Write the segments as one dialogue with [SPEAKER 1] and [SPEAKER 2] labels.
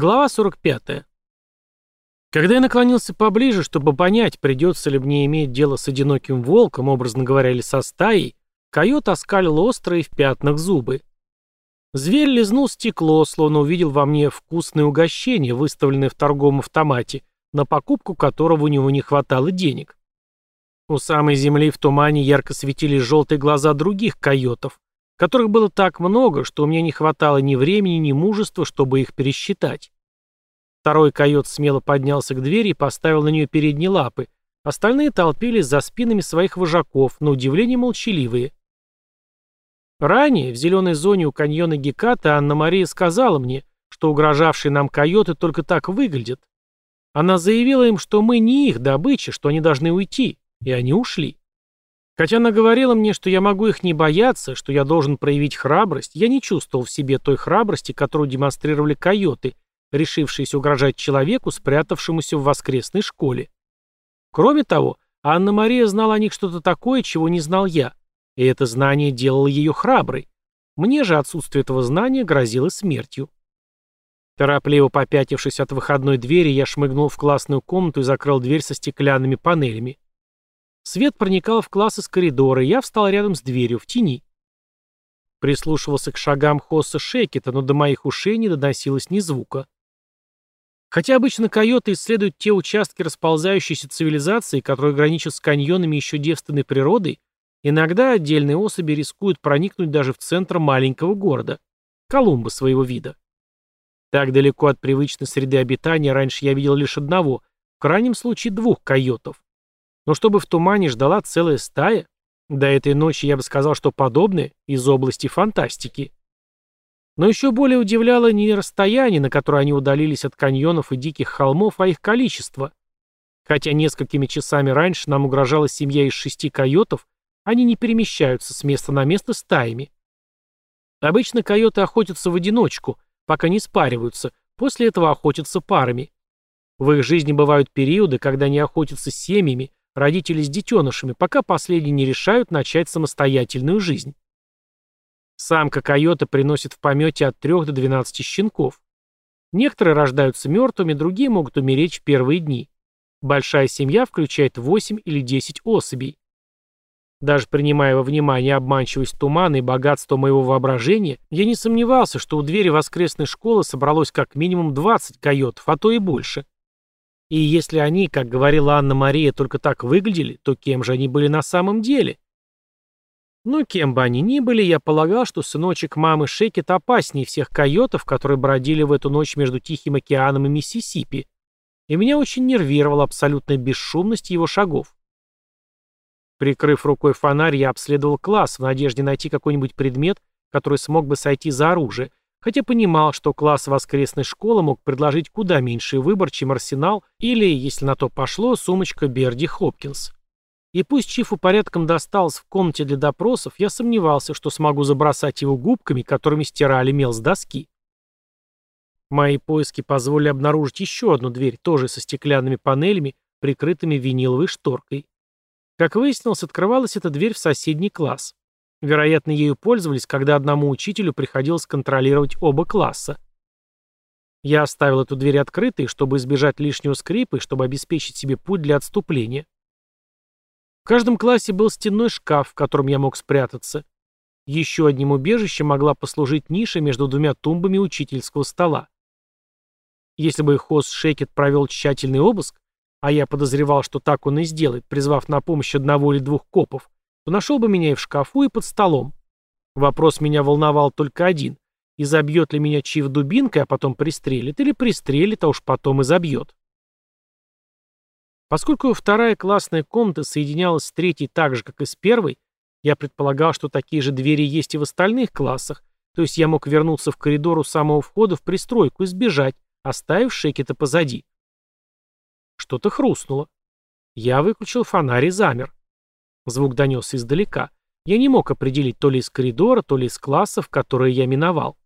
[SPEAKER 1] Глава 45. Когда я наклонился поближе, чтобы понять, придется ли мне иметь дело с одиноким волком, образно говоря, или со стаей, койот оскалил острые в пятнах зубы. Зверь лизнул стекло, словно увидел во мне вкусное угощение, выставленное в торговом автомате, на покупку которого у него не хватало денег. У самой земли в тумане ярко светились желтые глаза других койотов, которых было так много, что у меня не хватало ни времени, ни мужества, чтобы их пересчитать. Второй койот смело поднялся к двери и поставил на нее передние лапы. Остальные толпились за спинами своих вожаков, на удивление молчаливые. Ранее, в зеленой зоне у каньона Геката, Анна-Мария сказала мне, что угрожавшие нам койоты только так выглядят. Она заявила им, что мы не их добыча, что они должны уйти, и они ушли. Хотя она говорила мне, что я могу их не бояться, что я должен проявить храбрость, я не чувствовал в себе той храбрости, которую демонстрировали койоты, решившиеся угрожать человеку, спрятавшемуся в воскресной школе. Кроме того, Анна-Мария знала о них что-то такое, чего не знал я, и это знание делало ее храброй. Мне же отсутствие этого знания грозило смертью. Торопливо попятившись от выходной двери, я шмыгнул в классную комнату и закрыл дверь со стеклянными панелями. Свет проникал в класс из коридора, и я встал рядом с дверью, в тени. Прислушивался к шагам Хосса Шекета, но до моих ушей не доносилось ни звука. Хотя обычно койоты исследуют те участки расползающейся цивилизации, которые граничат с каньонами еще девственной природой, иногда отдельные особи рискуют проникнуть даже в центр маленького города, Колумба своего вида. Так далеко от привычной среды обитания раньше я видел лишь одного, в крайнем случае двух койотов. Но чтобы в тумане ждала целая стая, до этой ночи я бы сказал, что подобное из области фантастики. Но еще более удивляло не расстояние, на которое они удалились от каньонов и диких холмов, а их количество. Хотя несколькими часами раньше нам угрожала семья из шести койотов, они не перемещаются с места на место стаями. Обычно койоты охотятся в одиночку, пока не спариваются, после этого охотятся парами. В их жизни бывают периоды, когда они охотятся семьями, родители с детенышами, пока последние не решают начать самостоятельную жизнь. Самка койота приносит в помете от 3 до 12 щенков. Некоторые рождаются мертвыми, другие могут умереть в первые дни. Большая семья включает 8 или 10 особей. Даже принимая во внимание обманчивость тумана и богатство моего воображения, я не сомневался, что у двери воскресной школы собралось как минимум 20 койотов, а то и больше. И если они, как говорила Анна-Мария, только так выглядели, то кем же они были на самом деле? Но кем бы они ни были, я полагал, что сыночек мамы Шекет опаснее всех койотов, которые бродили в эту ночь между Тихим океаном и Миссисипи. И меня очень нервировала абсолютная бесшумность его шагов. Прикрыв рукой фонарь, я обследовал класс в надежде найти какой-нибудь предмет, который смог бы сойти за оружие, хотя понимал, что класс воскресной школы мог предложить куда меньший выбор, чем арсенал или, если на то пошло, сумочка Берди Хопкинс. И пусть Чифу порядком досталось в комнате для допросов, я сомневался, что смогу забросать его губками, которыми стирали мел с доски. Мои поиски позволили обнаружить еще одну дверь, тоже со стеклянными панелями, прикрытыми виниловой шторкой. Как выяснилось, открывалась эта дверь в соседний класс. Вероятно, ею пользовались, когда одному учителю приходилось контролировать оба класса. Я оставил эту дверь открытой, чтобы избежать лишнего скрипа и чтобы обеспечить себе путь для отступления. В каждом классе был стенной шкаф, в котором я мог спрятаться. Еще одним убежищем могла послужить ниша между двумя тумбами учительского стола. Если бы хост Шекет провел тщательный обыск, а я подозревал, что так он и сделает, призвав на помощь одного или двух копов, то нашел бы меня и в шкафу, и под столом. Вопрос меня волновал только один. И забьет ли меня чьи дубинкой, а потом пристрелит, или пристрелит, а уж потом и забьет. Поскольку вторая классная комната соединялась с третьей так же, как и с первой, я предполагал, что такие же двери есть и в остальных классах, то есть я мог вернуться в коридор у самого входа в пристройку и сбежать, оставив Шекета позади. Что-то хрустнуло. Я выключил фонарь и замер. Звук донесся издалека. Я не мог определить то ли из коридора, то ли из классов, которые я миновал.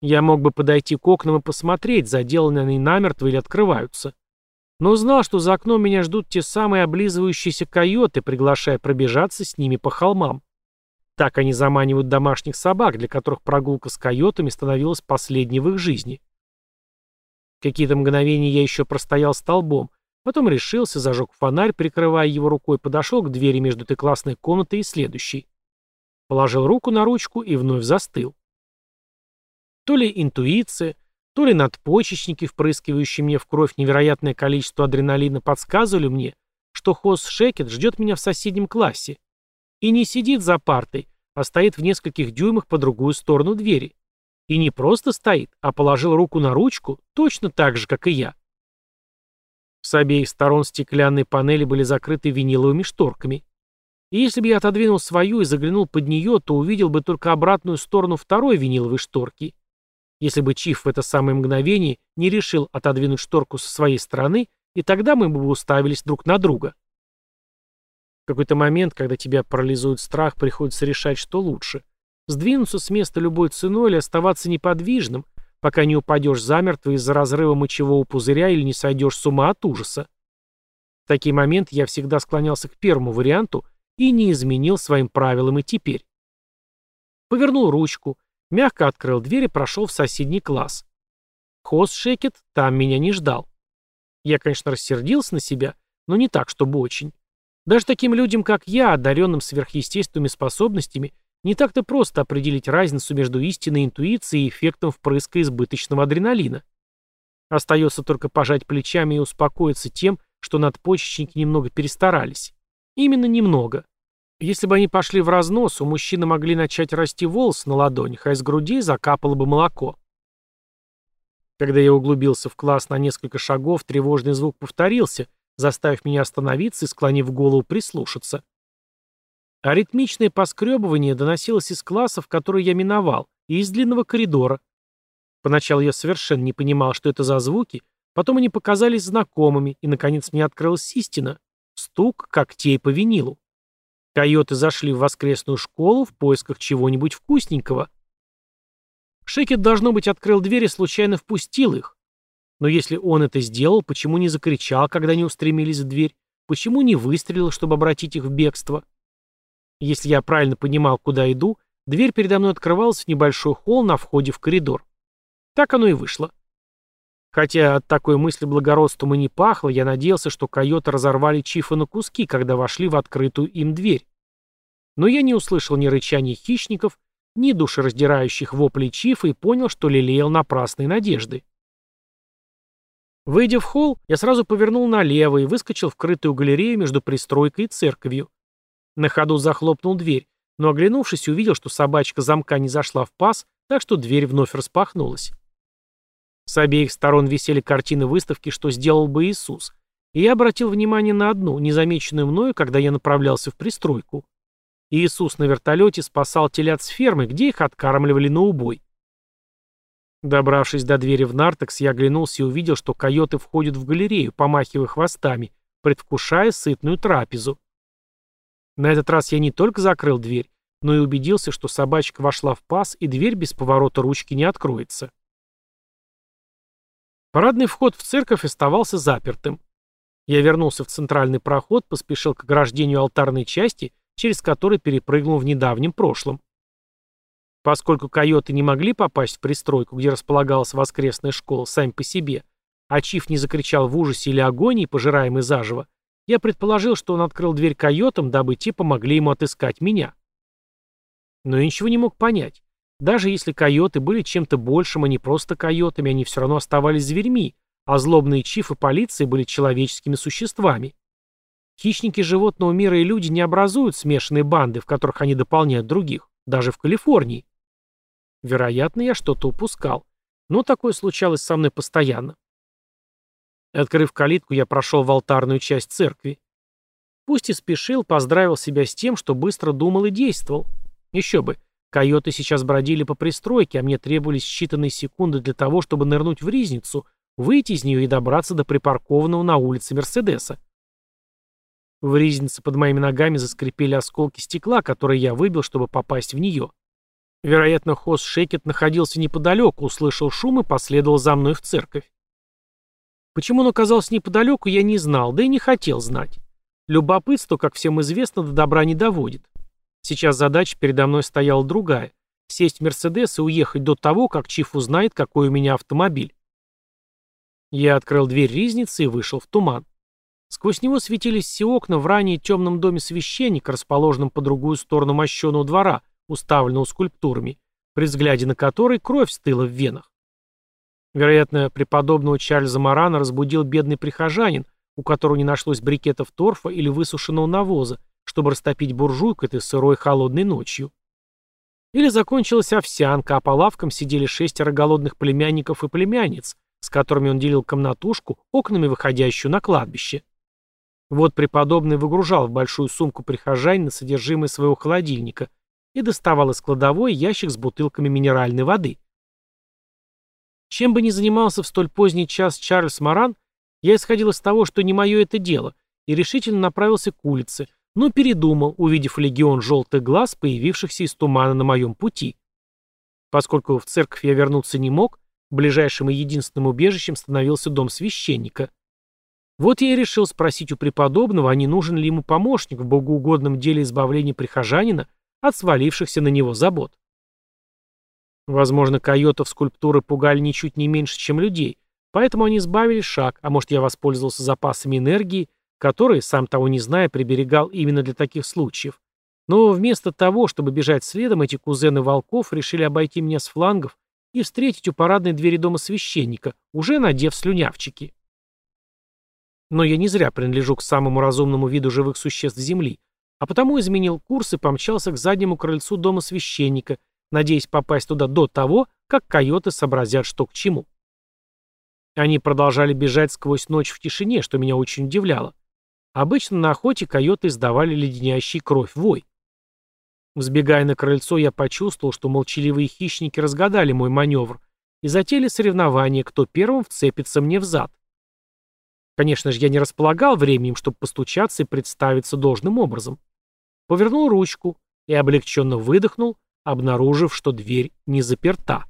[SPEAKER 1] Я мог бы подойти к окнам и посмотреть, заделаны они намертво или открываются. Но знал, что за окном меня ждут те самые облизывающиеся койоты, приглашая пробежаться с ними по холмам. Так они заманивают домашних собак, для которых прогулка с койотами становилась последней в их жизни. Какие-то мгновения я еще простоял столбом, потом решился, зажег фонарь, прикрывая его рукой, подошел к двери между этой классной комнатой и следующей. Положил руку на ручку и вновь застыл. То ли интуиция, то ли надпочечники, впрыскивающие мне в кровь невероятное количество адреналина, подсказывали мне, что Хос Шекет ждет меня в соседнем классе. И не сидит за партой, а стоит в нескольких дюймах по другую сторону двери. И не просто стоит, а положил руку на ручку, точно так же, как и я. С обеих сторон стеклянные панели были закрыты виниловыми шторками. И если бы я отодвинул свою и заглянул под нее, то увидел бы только обратную сторону второй виниловой шторки. Если бы Чиф в это самое мгновение не решил отодвинуть шторку со своей стороны, и тогда мы бы уставились друг на друга. В какой-то момент, когда тебя парализует страх, приходится решать, что лучше. Сдвинуться с места любой ценой или оставаться неподвижным, пока не упадешь замертво из-за разрыва мочевого пузыря или не сойдешь с ума от ужаса. В такие моменты я всегда склонялся к первому варианту и не изменил своим правилам и теперь. Повернул ручку, мягко открыл дверь и прошел в соседний класс. Хос Шекет там меня не ждал. Я, конечно, рассердился на себя, но не так, чтобы очень. Даже таким людям, как я, одаренным сверхъестественными способностями, не так-то просто определить разницу между истинной интуицией и эффектом впрыска избыточного адреналина. Остается только пожать плечами и успокоиться тем, что надпочечники немного перестарались. Именно немного. Если бы они пошли в разнос, у мужчины могли начать расти волосы на ладонях, а из груди закапало бы молоко. Когда я углубился в класс на несколько шагов, тревожный звук повторился, заставив меня остановиться и, склонив голову, прислушаться. Аритмичное поскребывание доносилось из классов, которые я миновал, и из длинного коридора. Поначалу я совершенно не понимал, что это за звуки, потом они показались знакомыми, и, наконец, мне открылась истина — стук когтей по винилу. Койоты зашли в воскресную школу в поисках чего-нибудь вкусненького. Шекет, должно быть, открыл дверь и случайно впустил их. Но если он это сделал, почему не закричал, когда они устремились в дверь? Почему не выстрелил, чтобы обратить их в бегство? Если я правильно понимал, куда иду, дверь передо мной открывалась в небольшой холл на входе в коридор. Так оно и вышло. Хотя от такой мысли благородством и не пахло, я надеялся, что койоты разорвали Чифа на куски, когда вошли в открытую им дверь. Но я не услышал ни рычания хищников, ни душераздирающих воплей Чифа и понял, что лелеял напрасные надежды. Выйдя в холл, я сразу повернул налево и выскочил в крытую галерею между пристройкой и церковью. На ходу захлопнул дверь, но, оглянувшись, увидел, что собачка замка не зашла в паз, так что дверь вновь распахнулась. С обеих сторон висели картины выставки «Что сделал бы Иисус», и я обратил внимание на одну, незамеченную мною, когда я направлялся в пристройку. Иисус на вертолете спасал телят с фермы, где их откармливали на убой. Добравшись до двери в Нартекс, я оглянулся и увидел, что койоты входят в галерею, помахивая хвостами, предвкушая сытную трапезу. На этот раз я не только закрыл дверь, но и убедился, что собачка вошла в паз, и дверь без поворота ручки не откроется. Парадный вход в церковь оставался запертым. Я вернулся в центральный проход, поспешил к ограждению алтарной части — через который перепрыгнул в недавнем прошлом. Поскольку койоты не могли попасть в пристройку, где располагалась воскресная школа, сами по себе, а Чиф не закричал в ужасе или агонии, пожираемый заживо, я предположил, что он открыл дверь койотам, дабы те помогли ему отыскать меня. Но я ничего не мог понять. Даже если койоты были чем-то большим, а не просто койотами, они все равно оставались зверьми, а злобные Чиф и полиция были человеческими существами. Хищники животного мира и люди не образуют смешанные банды, в которых они дополняют других, даже в Калифорнии. Вероятно, я что-то упускал. Но такое случалось со мной постоянно. Открыв калитку, я прошел в алтарную часть церкви. Пусть и спешил, поздравил себя с тем, что быстро думал и действовал. Еще бы, койоты сейчас бродили по пристройке, а мне требовались считанные секунды для того, чтобы нырнуть в ризницу, выйти из нее и добраться до припаркованного на улице Мерседеса. В ризнице под моими ногами заскрипели осколки стекла, которые я выбил, чтобы попасть в нее. Вероятно, Хос Шекет находился неподалеку, услышал шум и последовал за мной в церковь. Почему он оказался неподалеку, я не знал, да и не хотел знать. Любопытство, как всем известно, до добра не доводит. Сейчас задача передо мной стояла другая — сесть в Мерседес и уехать до того, как Чиф узнает, какой у меня автомобиль. Я открыл дверь ризницы и вышел в туман. Сквозь него светились все окна в ранее темном доме священника, расположенном по другую сторону мощеного двора, уставленного скульптурами, при взгляде на который кровь стыла в венах. Вероятно, преподобного Чарльза Марана разбудил бедный прихожанин, у которого не нашлось брикетов торфа или высушенного навоза, чтобы растопить буржуйку этой сырой холодной ночью. Или закончилась овсянка, а по лавкам сидели шестеро голодных племянников и племянниц, с которыми он делил комнатушку, окнами выходящую на кладбище. Вот преподобный выгружал в большую сумку прихожанина содержимое своего холодильника и доставал из кладовой ящик с бутылками минеральной воды. Чем бы ни занимался в столь поздний час Чарльз Маран, я исходил из того, что не мое это дело, и решительно направился к улице, но передумал, увидев легион желтых глаз, появившихся из тумана на моем пути. Поскольку в церковь я вернуться не мог, ближайшим и единственным убежищем становился дом священника. Вот я и решил спросить у преподобного, а не нужен ли ему помощник в богоугодном деле избавления прихожанина от свалившихся на него забот. Возможно, койотов скульптуры пугали ничуть не меньше, чем людей, поэтому они сбавили шаг, а может я воспользовался запасами энергии, которые, сам того не зная, приберегал именно для таких случаев. Но вместо того, чтобы бежать следом, эти кузены волков решили обойти меня с флангов и встретить у парадной двери дома священника, уже надев слюнявчики. Но я не зря принадлежу к самому разумному виду живых существ Земли, а потому изменил курс и помчался к заднему крыльцу дома священника, надеясь попасть туда до того, как койоты сообразят, что к чему. Они продолжали бежать сквозь ночь в тишине, что меня очень удивляло. Обычно на охоте койоты издавали леденящий кровь вой. Взбегая на крыльцо, я почувствовал, что молчаливые хищники разгадали мой маневр и затеяли соревнование, кто первым вцепится мне в зад. Конечно же, я не располагал временем, чтобы постучаться и представиться должным образом. Повернул ручку и облегченно выдохнул, обнаружив, что дверь не заперта.